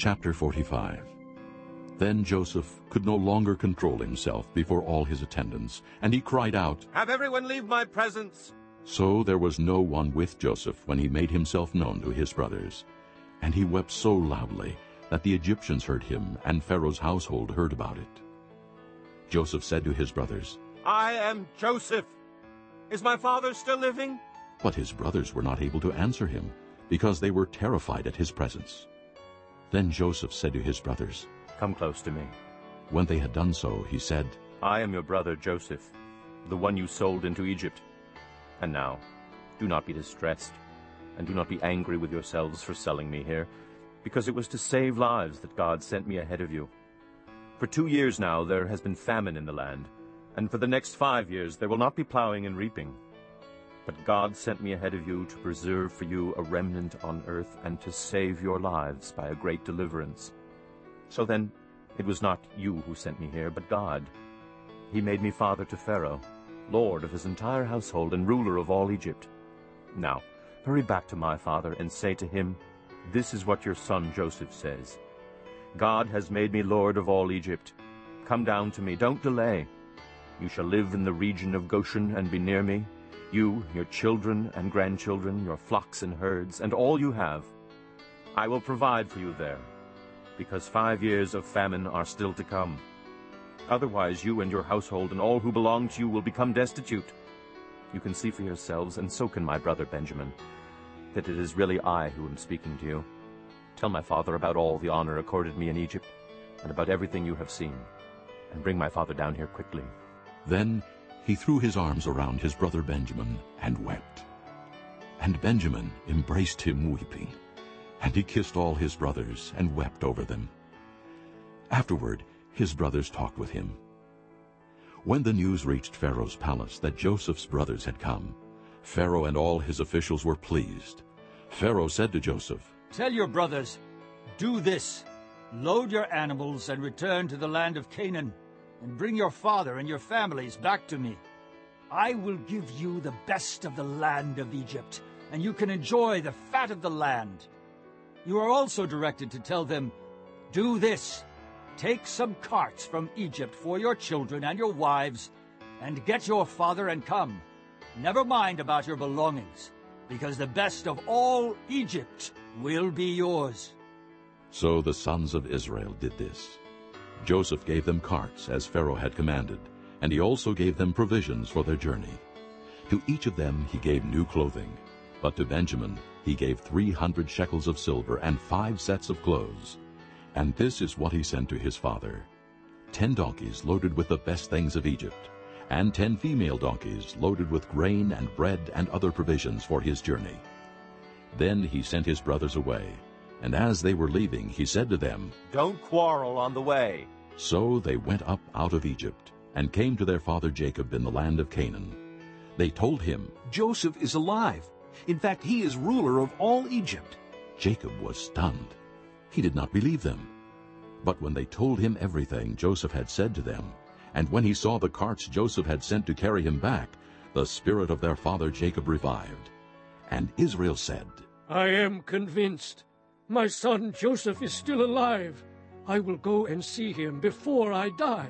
Chapter 45 Then Joseph could no longer control himself before all his attendants, and he cried out, Have everyone leave my presence. So there was no one with Joseph when he made himself known to his brothers. And he wept so loudly that the Egyptians heard him, and Pharaoh's household heard about it. Joseph said to his brothers, I am Joseph. Is my father still living? But his brothers were not able to answer him, because they were terrified at his presence. Then Joseph said to his brothers, Come close to me. When they had done so, he said, I am your brother Joseph, the one you sold into Egypt. And now, do not be distressed, and do not be angry with yourselves for selling me here, because it was to save lives that God sent me ahead of you. For two years now there has been famine in the land, and for the next five years there will not be plowing and reaping. But God sent me ahead of you to preserve for you a remnant on earth and to save your lives by a great deliverance. So then, it was not you who sent me here, but God. He made me father to Pharaoh, lord of his entire household and ruler of all Egypt. Now, hurry back to my father and say to him, This is what your son Joseph says. God has made me lord of all Egypt. Come down to me, don't delay. You shall live in the region of Goshen and be near me, you, your children and grandchildren, your flocks and herds, and all you have. I will provide for you there, because five years of famine are still to come. Otherwise you and your household and all who belong to you will become destitute. You can see for yourselves, and so can my brother Benjamin, that it is really I who am speaking to you. Tell my father about all the honor accorded me in Egypt, and about everything you have seen, and bring my father down here quickly. Then he threw his arms around his brother Benjamin and wept. And Benjamin embraced him weeping, and he kissed all his brothers and wept over them. Afterward his brothers talked with him. When the news reached Pharaoh's palace that Joseph's brothers had come, Pharaoh and all his officials were pleased. Pharaoh said to Joseph, Tell your brothers, do this. Load your animals and return to the land of Canaan, and bring your father and your families back to me. I will give you the best of the land of Egypt, and you can enjoy the fat of the land. You are also directed to tell them, Do this. Take some carts from Egypt for your children and your wives, and get your father and come. Never mind about your belongings, because the best of all Egypt will be yours. So the sons of Israel did this. Joseph gave them carts, as Pharaoh had commanded, and he also gave them provisions for their journey. To each of them he gave new clothing, but to Benjamin he gave three hundred shekels of silver and five sets of clothes. And this is what he sent to his father. Ten donkeys loaded with the best things of Egypt, and ten female donkeys loaded with grain and bread and other provisions for his journey. Then he sent his brothers away, and as they were leaving he said to them, Don't quarrel on the way. So they went up out of Egypt, and came to their father Jacob in the land of Canaan. They told him, Joseph is alive. In fact, he is ruler of all Egypt. Jacob was stunned. He did not believe them. But when they told him everything Joseph had said to them, and when he saw the carts Joseph had sent to carry him back, the spirit of their father Jacob revived. And Israel said, I am convinced. My son Joseph is still alive. I will go and see him before I die.